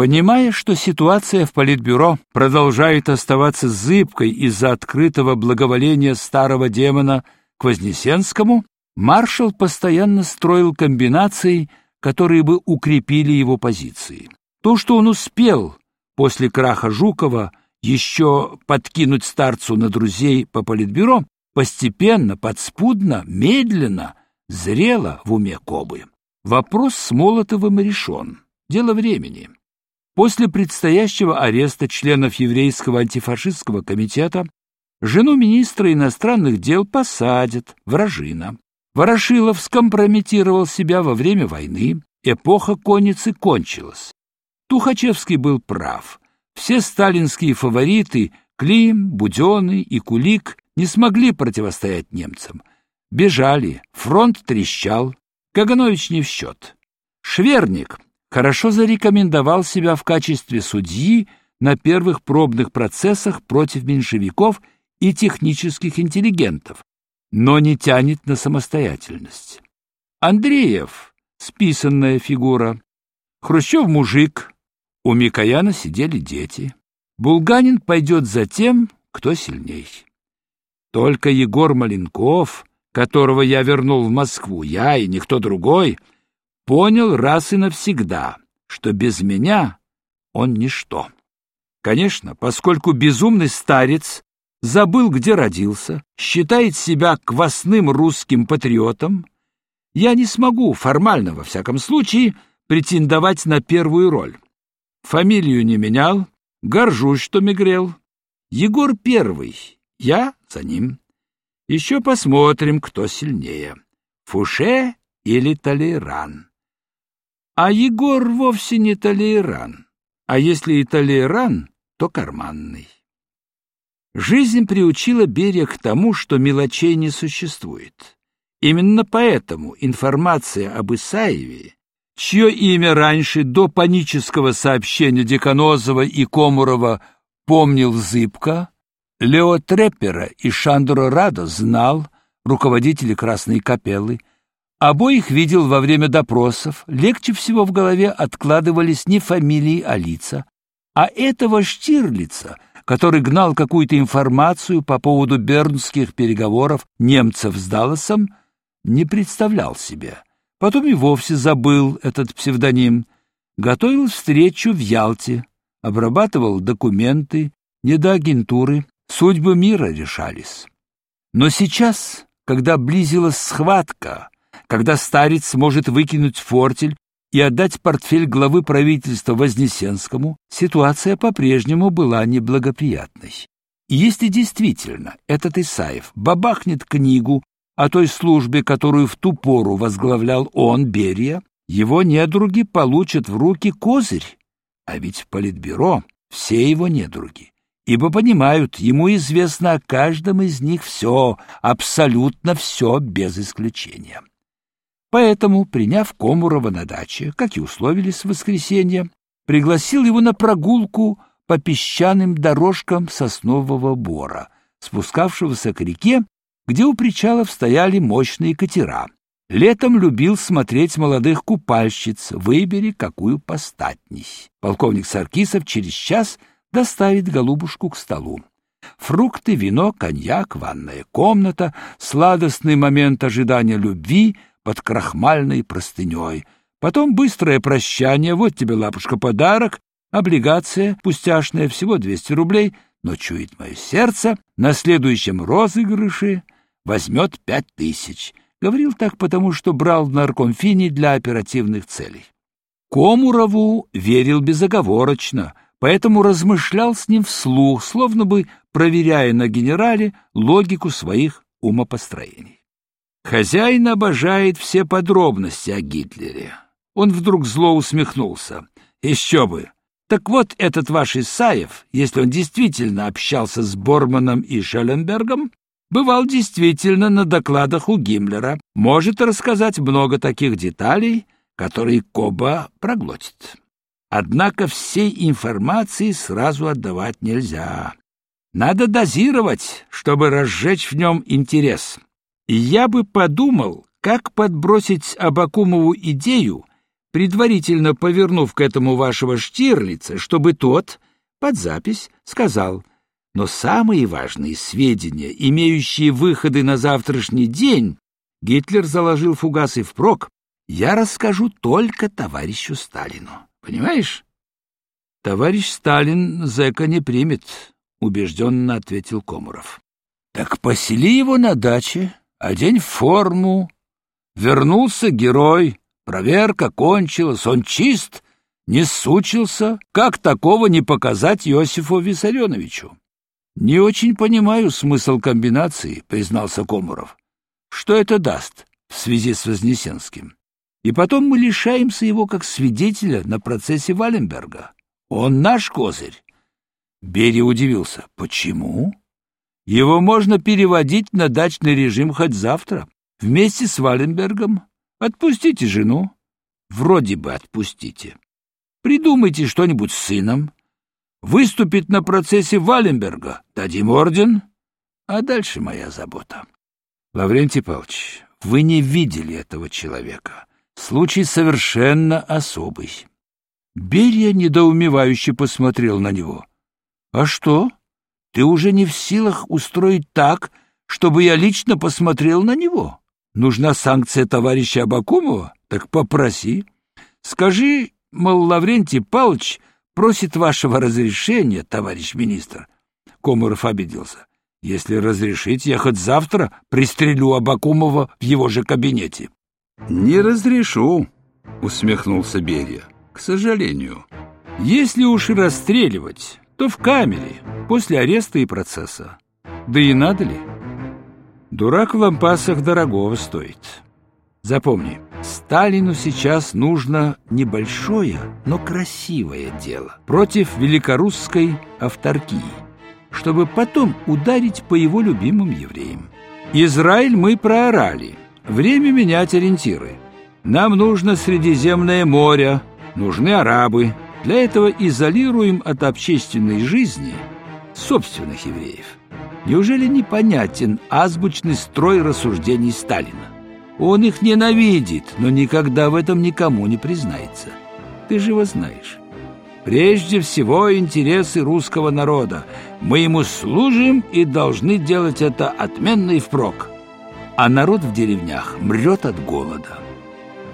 Понимая, что ситуация в Политбюро продолжает оставаться зыбкой из-за открытого благоволения старого демона к Вознесенскому, маршал постоянно строил комбинации, которые бы укрепили его позиции. То, что он успел после краха Жукова еще подкинуть старцу на друзей по политбюро, постепенно, подспудно, медленно, зрело в уме Кобы. Вопрос с Молотовым решен. Дело времени. После предстоящего ареста членов еврейского антифашистского комитета жену министра иностранных дел посадят, вражина. Ворошилов скомпрометировал себя во время войны, эпоха конницы кончилась. Тухачевский был прав. Все сталинские фавориты Клим, Буденный и Кулик не смогли противостоять немцам. Бежали, фронт трещал, Каганович не в счет. Шверник хорошо зарекомендовал себя в качестве судьи на первых пробных процессах против меньшевиков и технических интеллигентов, но не тянет на самостоятельность. Андреев — списанная фигура. Хрущев — мужик, у Микояна сидели дети. Булганин пойдет за тем, кто сильней. Только Егор Маленков, которого я вернул в Москву, я и никто другой, понял раз и навсегда, что без меня он ничто. Конечно, поскольку безумный старец забыл, где родился, считает себя квасным русским патриотом, я не смогу, формально во всяком случае, претендовать на первую роль. Фамилию не менял, горжусь, что мигрел. Егор первый, я за ним. Еще посмотрим, кто сильнее, Фуше или Толейран. А Егор вовсе не Толейран, а если и Толейран, то карманный. Жизнь приучила Берия к тому, что мелочей не существует. Именно поэтому информация об Исаеве чье имя раньше до панического сообщения Деканозова и Комурова помнил зыбко, Лео Треппера и Шандро Радо знал, руководители Красной Капеллы, обоих видел во время допросов, легче всего в голове откладывались не фамилии, а лица, а этого Штирлица, который гнал какую-то информацию по поводу бернских переговоров немцев с Далласом, не представлял себе. Потом и вовсе забыл этот псевдоним. Готовил встречу в Ялте, обрабатывал документы, не до агентуры, судьбы мира решались. Но сейчас, когда близилась схватка, когда старец сможет выкинуть фортель и отдать портфель главы правительства Вознесенскому, ситуация по-прежнему была неблагоприятной. И если действительно этот Исаев бабахнет книгу о той службе, которую в ту пору возглавлял он, Берия, его недруги получат в руки козырь. А ведь в Политбюро все его недруги, ибо понимают, ему известно о каждом из них все, абсолютно все без исключения. Поэтому, приняв Комурова на даче, как и условились в воскресенье, пригласил его на прогулку по песчаным дорожкам соснового бора, спускавшегося к реке где у причалов стояли мощные катера. Летом любил смотреть молодых купальщиц, выбери, какую постатней. Полковник Саркисов через час доставит голубушку к столу. Фрукты, вино, коньяк, ванная комната, сладостный момент ожидания любви под крахмальной простыней. Потом быстрое прощание, вот тебе, лапушка, подарок, облигация, пустяшная, всего 200 рублей, но чует мое сердце, на следующем розыгрыше возьмет пять тысяч. Говорил так потому, что брал в наркомфине для оперативных целей. Комурову верил безоговорочно, поэтому размышлял с ним вслух, словно бы проверяя на генерале логику своих умопостроений. Хозяин обожает все подробности о Гитлере. Он вдруг зло усмехнулся. Еще бы! Так вот, этот ваш Исаев, если он действительно общался с Борманом и Шелленбергом, бывал действительно на докладах у Гиммлера, может рассказать много таких деталей, которые Коба проглотит. Однако всей информации сразу отдавать нельзя. Надо дозировать, чтобы разжечь в нем интерес. И я бы подумал, как подбросить Абакумову идею предварительно повернув к этому вашего Штирлица, чтобы тот под запись сказал, но самые важные сведения, имеющие выходы на завтрашний день, Гитлер заложил фугасы впрок, я расскажу только товарищу Сталину. Понимаешь? Товарищ Сталин зэка не примет, убежденно ответил Комаров. Так посели его на даче, одень форму. Вернулся герой, проверка кончилась, он чист, не сучился. Как такого не показать Иосифу Виссарионовичу? Не очень понимаю смысл комбинации, признался Комаров. Что это даст в связи с Вознесенским? И потом мы лишаемся его как свидетеля на процессе Валенберга. Он наш козырь. Берия удивился. Почему? Его можно переводить на дачный режим хоть завтра, вместе с Валенбергом. Отпустите жену. Вроде бы отпустите. Придумайте что-нибудь с сыном. Выступит на процессе Валенберга. Дадим орден. А дальше моя забота. Лаврентий Павлович, вы не видели этого человека. Случай совершенно особый. Берия недоумевающе посмотрел на него. А что? Ты уже не в силах устроить так, чтобы я лично посмотрел на него? Нужна санкция товарища Абакумова? Так попроси. Скажи, мол, Лаврентий Павлович просит вашего разрешения, товарищ министр. Комаров обиделся. Если разрешить, я хоть завтра пристрелю Абакумова в его же кабинете. Не разрешу, усмехнулся Берия. К сожалению. Если уж и расстреливать, то в камере, после ареста и процесса. Да и надо ли? Дурак в лампасах дорогого стоит. Запомни, Сталину сейчас нужно небольшое, но красивое дело против великорусской авторкии чтобы потом ударить по его любимым евреям. Израиль мы проорали. Время менять ориентиры. Нам нужно Средиземное море, нужны арабы. Для этого изолируем от общественной жизни собственных евреев. Неужели непонятен азбучный строй рассуждений Сталина? Он их ненавидит, но никогда в этом никому не признается. Ты же его знаешь. Прежде всего интересы русского народа. Мы ему служим и должны делать это отменно и впрок. А народ в деревнях мрет от голода.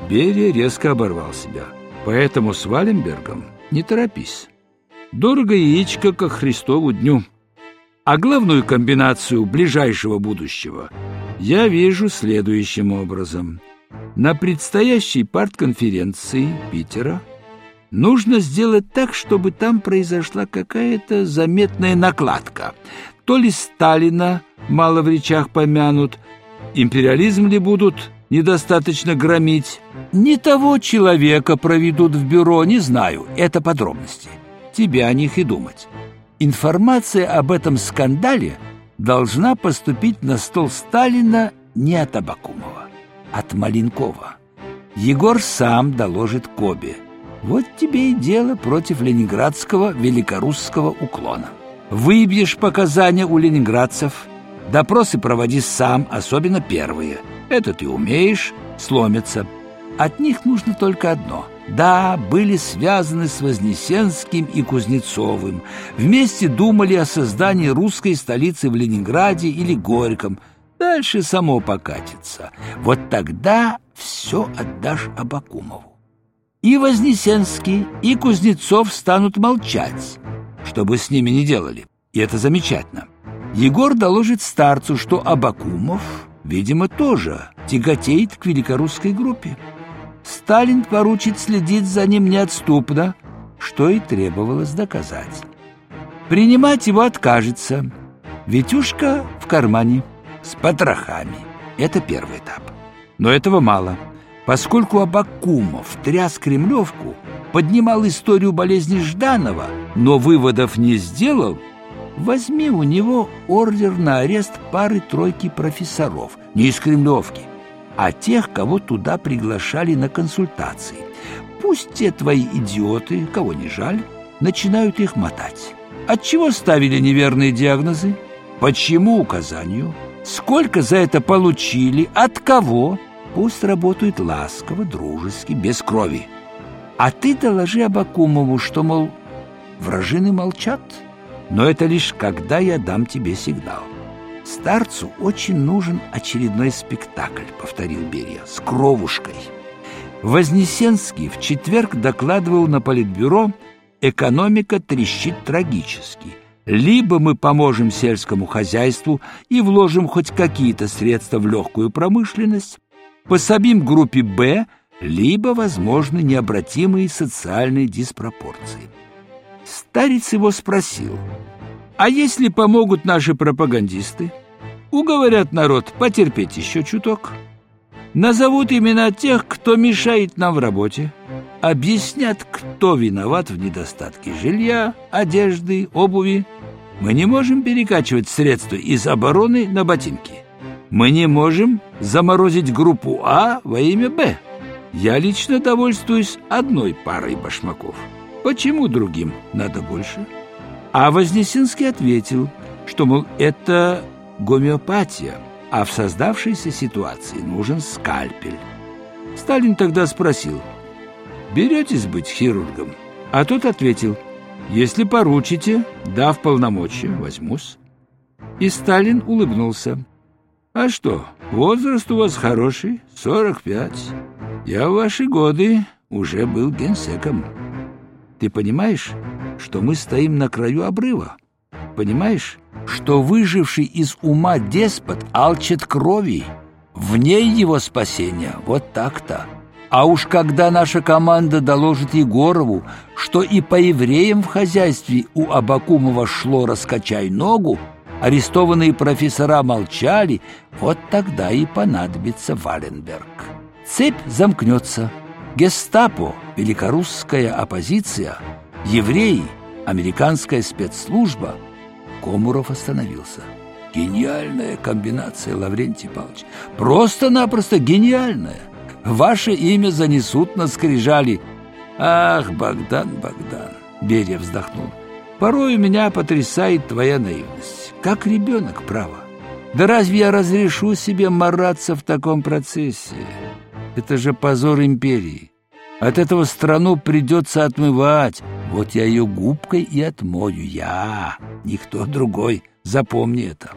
Берия резко оборвал себя. Поэтому с Валенбергом не торопись. Дорого яичко ко Христову дню. А главную комбинацию ближайшего будущего я вижу следующим образом. На предстоящей партконференции Питера Нужно сделать так, чтобы там произошла какая-то заметная накладка. То ли Сталина мало в речах помянут, империализм ли будут недостаточно громить, не того человека проведут в бюро, не знаю, это подробности. Тебе о них и думать. Информация об этом скандале должна поступить на стол Сталина не от Абакумова, от Маленкова. Егор сам доложит Кобе – вот тебе и дело против ленинградского великорусского уклона. Выбьешь показания у ленинградцев, допросы проводи сам, особенно первые. Это ты умеешь, сломятся. От них нужно только одно. Да, были связаны с Вознесенским и Кузнецовым. Вместе думали о создании русской столицы в Ленинграде или Горьком. Дальше само покатится. Вот тогда все отдашь Абакумову. И Вознесенский, и Кузнецов станут молчать, чтобы с ними не делали. И это замечательно. Егор доложит старцу, что Абакумов, видимо, тоже тяготеет к великорусской группе. Сталин поручит следить за ним неотступно, что и требовалось доказать. Принимать его откажется. Витюшка в кармане, с потрохами. Это первый этап. Но этого мало. Поскольку Абакумов тряс Кремлевку, поднимал историю болезни Жданова, но выводов не сделал, возьми у него ордер на арест пары-тройки профессоров, не из Кремлевки, а тех, кого туда приглашали на консультации. Пусть те твои идиоты, кого не жаль, начинают их мотать. От чего ставили неверные диагнозы? Почему указанию? Сколько за это получили? От кого? Пусть работают ласково, дружески, без крови. А ты доложи Абакумову, что, мол, вражины молчат, но это лишь когда я дам тебе сигнал. Старцу очень нужен очередной спектакль, повторил Берия, с кровушкой. Вознесенский в четверг докладывал на политбюро «Экономика трещит трагически». Либо мы поможем сельскому хозяйству и вложим хоть какие-то средства в легкую промышленность, пособим группе «Б», либо возможны необратимые социальные диспропорции. Старец его спросил, а если помогут наши пропагандисты? Уговорят народ потерпеть еще чуток. Назовут имена тех, кто мешает нам в работе. Объяснят, кто виноват в недостатке жилья, одежды, обуви. Мы не можем перекачивать средства из обороны на ботинки. Мы не можем заморозить группу А во имя Б. Я лично довольствуюсь одной парой башмаков. Почему другим надо больше? А Вознесенский ответил, что, мол, это гомеопатия, а в создавшейся ситуации нужен скальпель. Сталин тогда спросил, «Беретесь быть хирургом?» А тот ответил, «Если поручите, дав полномочия, возьмусь». И Сталин улыбнулся. «А что, возраст у вас хороший, 45. Я в ваши годы уже был генсеком. Ты понимаешь, что мы стоим на краю обрыва? Понимаешь, что выживший из ума деспот алчит крови? В ней его спасение, вот так-то. А уж когда наша команда доложит Егорову, что и по евреям в хозяйстве у Абакумова шло «раскачай ногу», арестованные профессора молчали, вот тогда и понадобится Валенберг. Цепь замкнется. Гестапо, великорусская оппозиция, евреи, американская спецслужба. Комуров остановился. Гениальная комбинация, Лаврентий Павлович. Просто-напросто гениальная. Ваше имя занесут на скрижали. Ах, Богдан, Богдан, Берия вздохнул. Порой меня потрясает твоя наивность. Как ребенок, право. Да разве я разрешу себе мараться в таком процессе? Это же позор империи. От этого страну придется отмывать. Вот я ее губкой и отмою. Я, никто другой. Запомни это.